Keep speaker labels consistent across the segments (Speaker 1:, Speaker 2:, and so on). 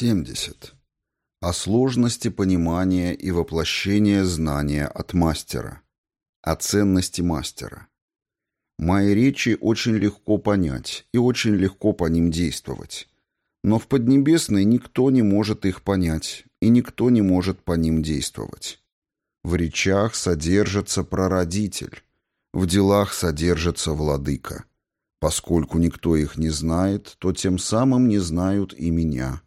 Speaker 1: 70. О сложности понимания и воплощения знания от мастера. О ценности мастера. Мои речи очень легко понять и очень легко по ним действовать. Но в Поднебесной никто не может их понять, и никто не может по ним действовать. В речах содержится прародитель, в делах содержится владыка. Поскольку никто их не знает, то тем самым не знают и меня.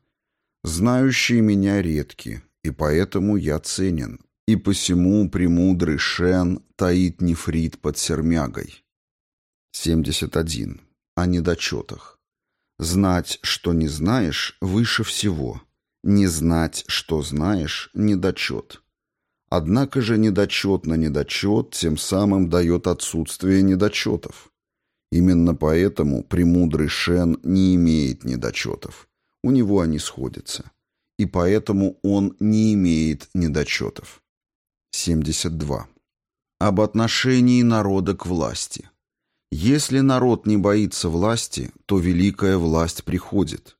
Speaker 1: Знающие меня редки, и поэтому я ценен, и посему премудрый Шен таит нефрит под сермягой. 71. О недочетах. Знать, что не знаешь, выше всего. Не знать, что знаешь, недочет. Однако же недочет на недочет тем самым дает отсутствие недочетов. Именно поэтому премудрый Шен не имеет недочетов. У него они сходятся. И поэтому он не имеет недочетов. 72. Об отношении народа к власти. Если народ не боится власти, то великая власть приходит.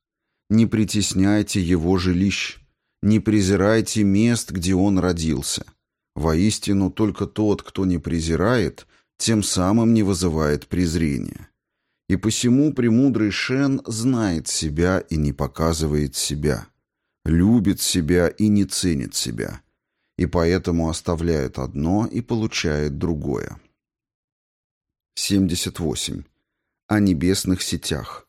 Speaker 1: Не притесняйте его жилищ, не презирайте мест, где он родился. Воистину, только тот, кто не презирает, тем самым не вызывает презрения. И посему премудрый Шен знает себя и не показывает себя, любит себя и не ценит себя, и поэтому оставляет одно и получает другое. 78. О небесных сетях.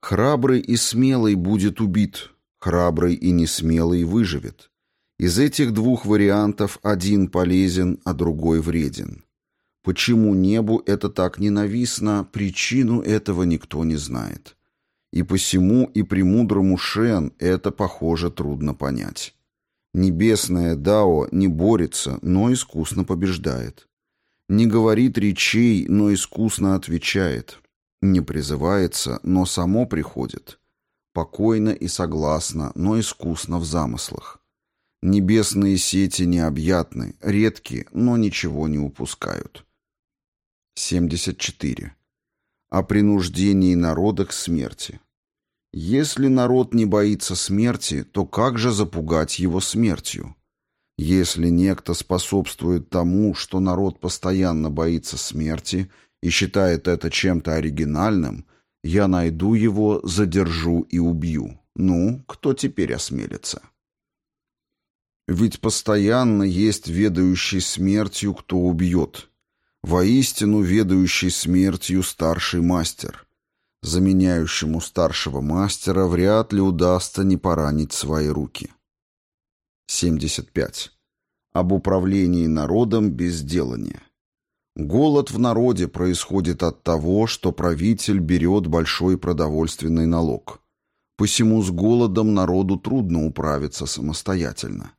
Speaker 1: Храбрый и смелый будет убит, храбрый и несмелый выживет. Из этих двух вариантов один полезен, а другой вреден. Почему небу это так ненавистно, причину этого никто не знает. И посему и премудрому Шен это, похоже, трудно понять. Небесное Дао не борется, но искусно побеждает. Не говорит речей, но искусно отвечает. Не призывается, но само приходит. Покойно и согласно, но искусно в замыслах. Небесные сети необъятны, редки, но ничего не упускают. 74. О принуждении народа к смерти. Если народ не боится смерти, то как же запугать его смертью? Если некто способствует тому, что народ постоянно боится смерти и считает это чем-то оригинальным, я найду его, задержу и убью. Ну, кто теперь осмелится? Ведь постоянно есть ведающий смертью, кто убьет, Воистину ведающий смертью старший мастер. Заменяющему старшего мастера вряд ли удастся не поранить свои руки. 75. Об управлении народом без делания. Голод в народе происходит от того, что правитель берет большой продовольственный налог. Посему с голодом народу трудно управиться самостоятельно.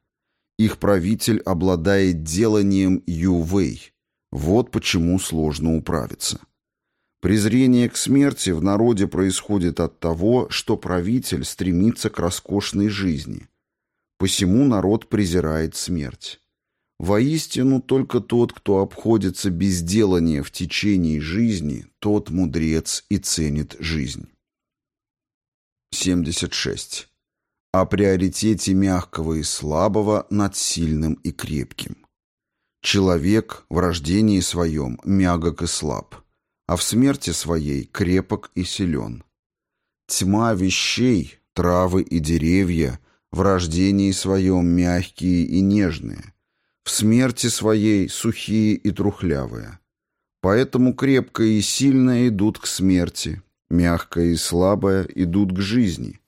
Speaker 1: Их правитель обладает деланием Ювей – вот почему сложно управиться. Презрение к смерти в народе происходит от того, что правитель стремится к роскошной жизни. Посему народ презирает смерть. Воистину, только тот, кто обходится без делания в течение жизни, тот мудрец и ценит жизнь. 76. О приоритете мягкого и слабого над сильным и крепким. Человек в рождении своем мягок и слаб, а в смерти своей крепок и силен. Тьма вещей, травы и деревья в рождении своем мягкие и нежные, в смерти своей сухие и трухлявые. Поэтому крепкое и сильное идут к смерти, мягкое и слабое идут к жизни.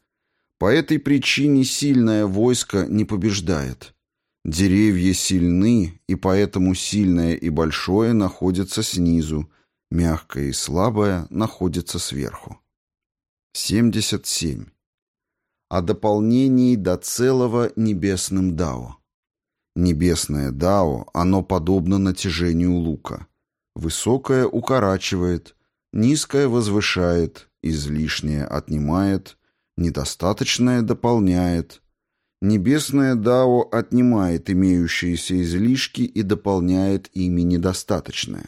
Speaker 1: По этой причине сильное войско не побеждает – Деревья сильны, и поэтому сильное и большое находится снизу, мягкое и слабое находится сверху. 77. О дополнении до целого небесным дао. Небесное дао, оно подобно натяжению лука. Высокое укорачивает, низкое возвышает, излишнее отнимает, недостаточное дополняет, Небесное Дао отнимает имеющиеся излишки и дополняет ими недостаточное.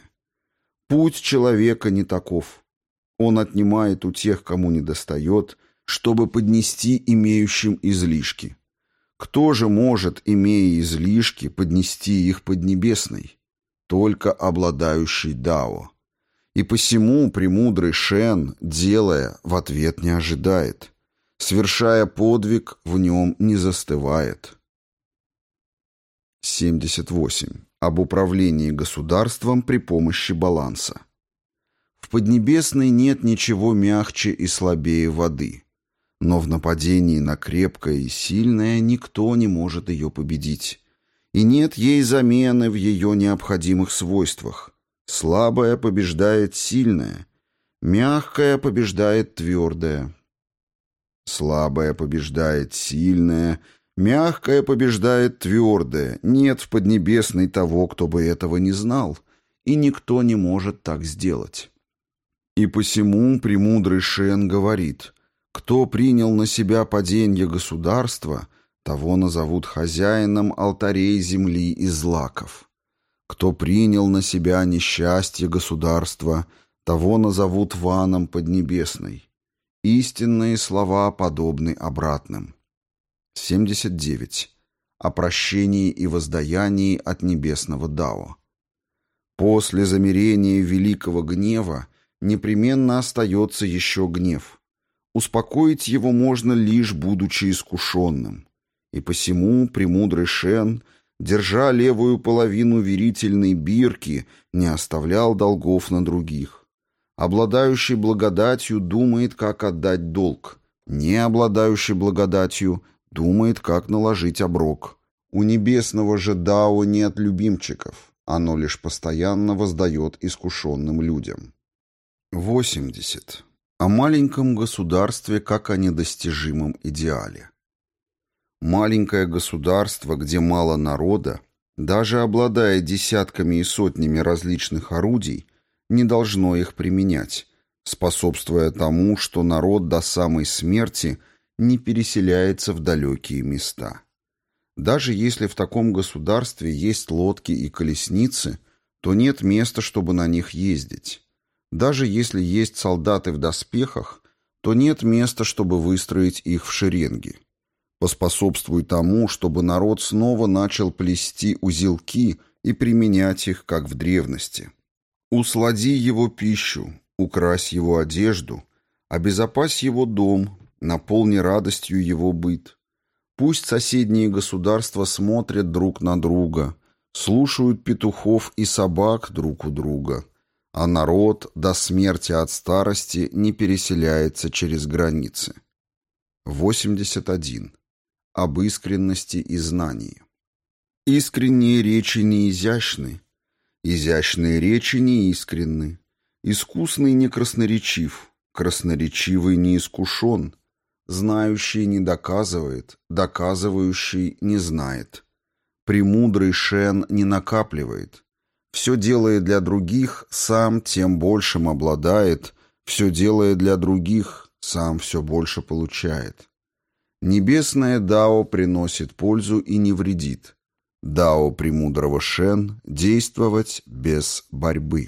Speaker 1: Путь человека не таков. Он отнимает у тех, кому недостает, чтобы поднести имеющим излишки. Кто же может, имея излишки, поднести их поднебесной? Только обладающий Дао. И посему премудрый Шен, делая, в ответ не ожидает. Свершая подвиг, в нем не застывает. 78. Об управлении государством при помощи баланса. В Поднебесной нет ничего мягче и слабее воды. Но в нападении на крепкое и сильное никто не может ее победить. И нет ей замены в ее необходимых свойствах. Слабое побеждает сильное, мягкое побеждает твердое. Слабое побеждает сильное, мягкое побеждает твердое. Нет в Поднебесной того, кто бы этого не знал, и никто не может так сделать. И посему премудрый Шен говорит — кто принял на себя падение государства, того назовут хозяином алтарей земли и злаков. Кто принял на себя несчастье государства, того назовут ваном поднебесной. Истинные слова подобны обратным. 79. О прощении и воздаянии от небесного Дао. После замерения великого гнева непременно остается еще гнев – Успокоить его можно лишь будучи искушенным. И посему премудрый Шен, держа левую половину верительной бирки, не оставлял долгов на других. Обладающий благодатью думает, как отдать долг. Не обладающий благодатью думает, как наложить оброк. У небесного же Дао нет любимчиков, оно лишь постоянно воздает искушенным людям. 80 о маленьком государстве как о недостижимом идеале. Маленькое государство, где мало народа, даже обладая десятками и сотнями различных орудий, не должно их применять, способствуя тому, что народ до самой смерти не переселяется в далекие места. Даже если в таком государстве есть лодки и колесницы, то нет места, чтобы на них ездить. Даже если есть солдаты в доспехах, то нет места, чтобы выстроить их в шеренги. Поспособствуй тому, чтобы народ снова начал плести узелки и применять их, как в древности. Услади его пищу, укрась его одежду, обезопась его дом, наполни радостью его быт. Пусть соседние государства смотрят друг на друга, слушают петухов и собак друг у друга – а народ до смерти от старости не переселяется через границы. 81. Об искренности и знании. Искренние речи не изящны, изящные речи не искренны, искусный не красноречив, красноречивый не искушен, знающий не доказывает, доказывающий не знает, премудрый шен не накапливает, все делая для других, сам тем большим обладает, все делая для других, сам все больше получает. Небесное Дао приносит пользу и не вредит. Дао премудрого Шен – действовать без борьбы.